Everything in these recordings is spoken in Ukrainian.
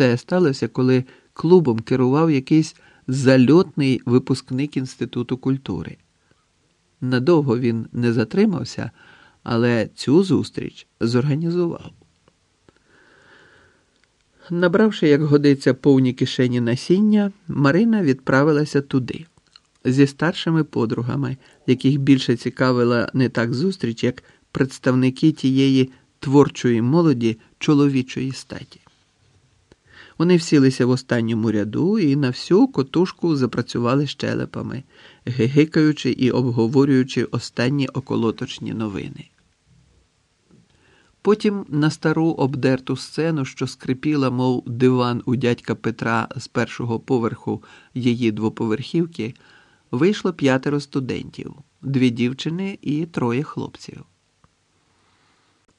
Це сталося, коли клубом керував якийсь зальотний випускник Інституту культури. Надовго він не затримався, але цю зустріч зорганізував. Набравши, як годиться, повні кишені насіння, Марина відправилася туди зі старшими подругами, яких більше цікавила не так зустріч, як представники тієї творчої молоді чоловічої статі. Вони всілися в останньому ряду і на всю котушку запрацювали щелепами, гигикаючи і обговорюючи останні околоточні новини. Потім на стару обдерту сцену, що скрипіла, мов диван у дядька Петра з першого поверху її двоповерхівки, вийшло п'ятеро студентів, дві дівчини і троє хлопців.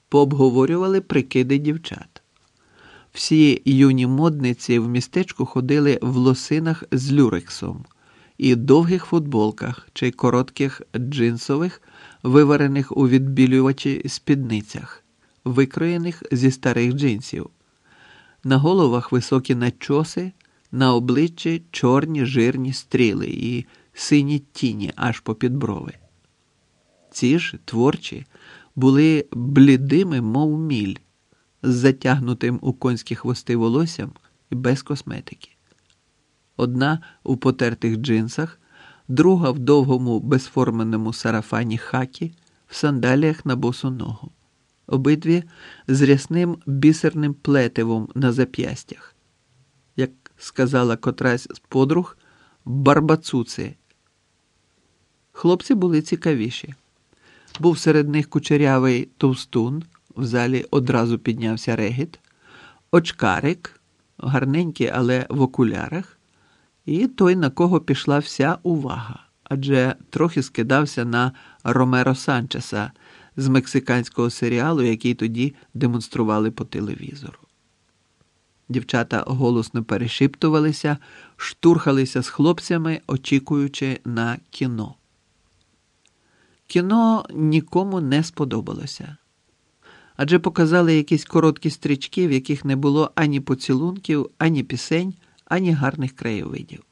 Пообговорювали прикиди дівчат. Всі юні модниці в містечку ходили в лосинах з люрексом і довгих футболках чи коротких джинсових, виварених у відбілювачі спідницях, викроєних зі старих джинсів. На головах високі начоси, на обличчі чорні жирні стріли і сині тіні аж по підброви. Ці ж творчі були блідими, мов міль з затягнутим у конські хвости волоссям і без косметики. Одна у потертих джинсах, друга в довгому безформеному сарафані хакі, в сандаліях на босу ногу, обидві з рясним бісерним плетивом на зап'ястях. Як сказала котрась з подруг, барбацуци. Хлопці були цікавіші. Був серед них кучерявий товстун в залі одразу піднявся регіт, очкарик, гарненький, але в окулярах, і той, на кого пішла вся увага, адже трохи скидався на Ромеро Санчеса з мексиканського серіалу, який тоді демонстрували по телевізору. Дівчата голосно перешіптувалися, штурхалися з хлопцями, очікуючи на кіно. Кіно нікому не сподобалося адже показали якісь короткі стрічки, в яких не було ані поцілунків, ані пісень, ані гарних краєвидів.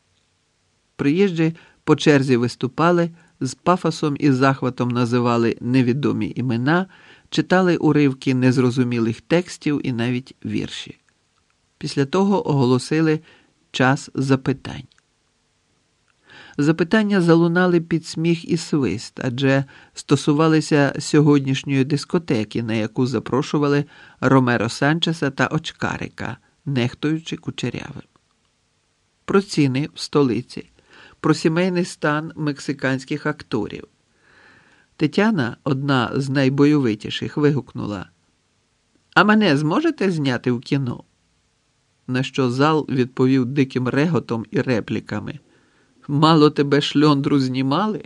Приїжджі по черзі виступали, з пафосом і захватом називали невідомі імена, читали уривки незрозумілих текстів і навіть вірші. Після того оголосили час запитань. Запитання залунали під сміх і свист, адже стосувалися сьогоднішньої дискотеки, на яку запрошували Ромеро Санчеса та Очкарика, нехтуючи кучерявим. Про ціни в столиці, про сімейний стан мексиканських акторів. Тетяна, одна з найбойовитіших, вигукнула: А мене зможете зняти в кіно? На що зал відповів диким реготом і репліками. Мало тебе шльондру знімали?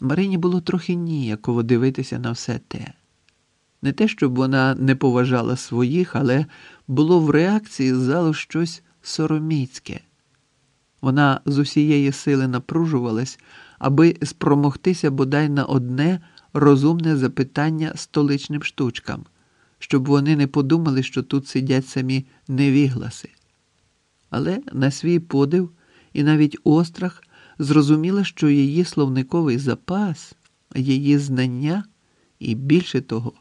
Марині було трохи ніяково дивитися на все те. Не те, щоб вона не поважала своїх, але було в реакції залу щось сороміцьке. Вона з усієї сили напружувалась, аби спромогтися бодай на одне розумне запитання столичним штучкам, щоб вони не подумали, що тут сидять самі невігласи. Але на свій подив і навіть острах зрозуміла, що її словниковий запас, її знання і більше того,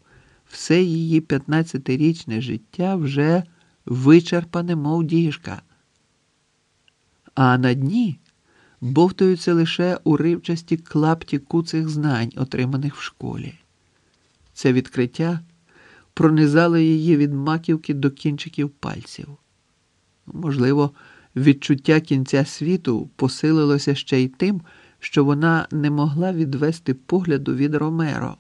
все її 15-річне життя вже вичерпане, мов діжка. А на дні бовтаються лише уривчасті клапті куцих знань, отриманих в школі. Це відкриття пронизало її від маківки до кінчиків пальців. Можливо, Відчуття кінця світу посилилося ще й тим, що вона не могла відвести погляду від Ромеро,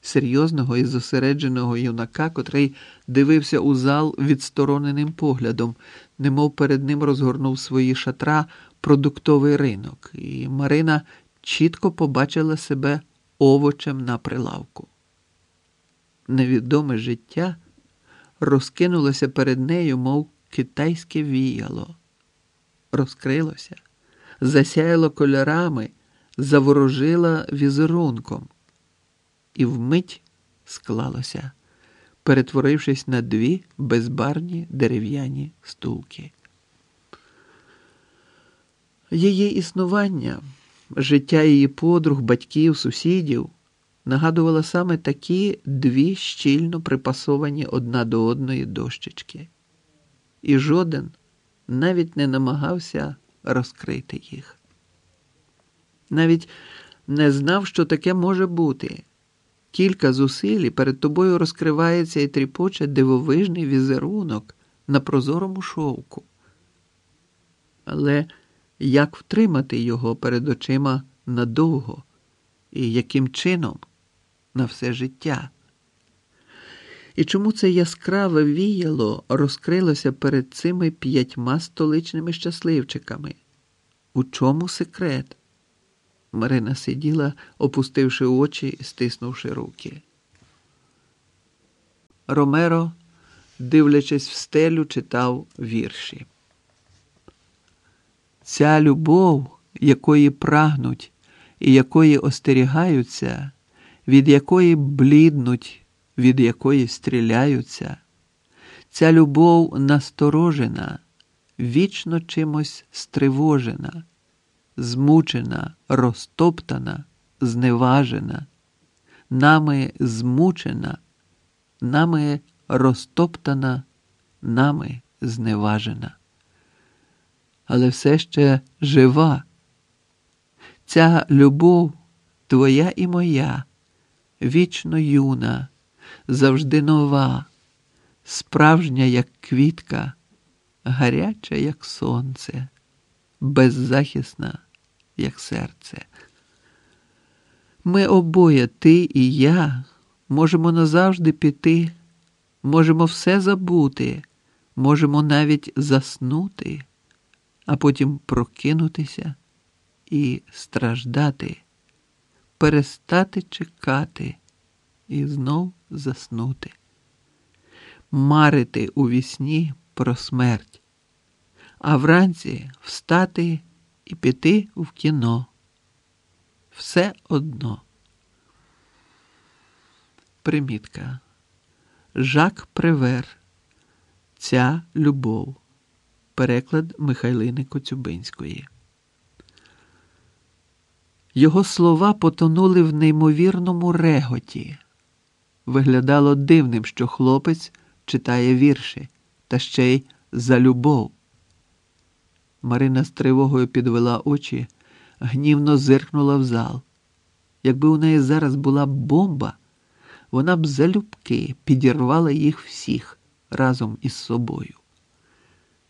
серйозного і зосередженого юнака, котрий дивився у зал відстороненим поглядом, немов перед ним розгорнув свої шатра продуктовий ринок, і Марина чітко побачила себе овочем на прилавку. Невідоме життя розкинулося перед нею, мов китайське віяло розкрилося, засяяло кольорами, заворожила візерунком, і вмить склалося. перетворившись на дві безбарні дерев'яні стулки. Її існування, життя її подруг, батьків, сусідів нагадувало саме такі дві щільно припасовані одна до одної дощечки, і жоден навіть не намагався розкрити їх. Навіть не знав, що таке може бути. Кілька зусиль і перед тобою розкривається і тріпоче дивовижний візерунок на прозорому шовку. Але як втримати його перед очима надовго і яким чином на все життя? І чому це яскраве віяло розкрилося перед цими п'ятьма столичними щасливчиками? У чому секрет? Марина сиділа, опустивши очі і стиснувши руки. Ромеро, дивлячись в стелю, читав вірші. Ця любов, якої прагнуть і якої остерігаються, від якої бліднуть, від якої стріляються, ця любов насторожена, вічно чимось стривожена змучена, розтоптана, зневажена, нами змучена, нами розтоптана, нами зневажена. Але все ще жива. Ця любов твоя і моя, вічно юна, завжди нова, справжня, як квітка, гаряча, як сонце, беззахисна як серце. Ми обоє, ти і я, можемо назавжди піти, можемо все забути, можемо навіть заснути, а потім прокинутися і страждати, перестати чекати і знов заснути, марити у вісні про смерть, а вранці встати і піти в кіно. Все одно. Примітка. Жак Превер. Ця любов. Переклад Михайлини Коцюбинської. Його слова потонули в неймовірному реготі. Виглядало дивним, що хлопець читає вірші, та ще й за любов. Марина з тривогою підвела очі, гнівно зиркнула в зал. Якби у неї зараз була бомба, вона б залюбки підірвала їх всіх разом із собою.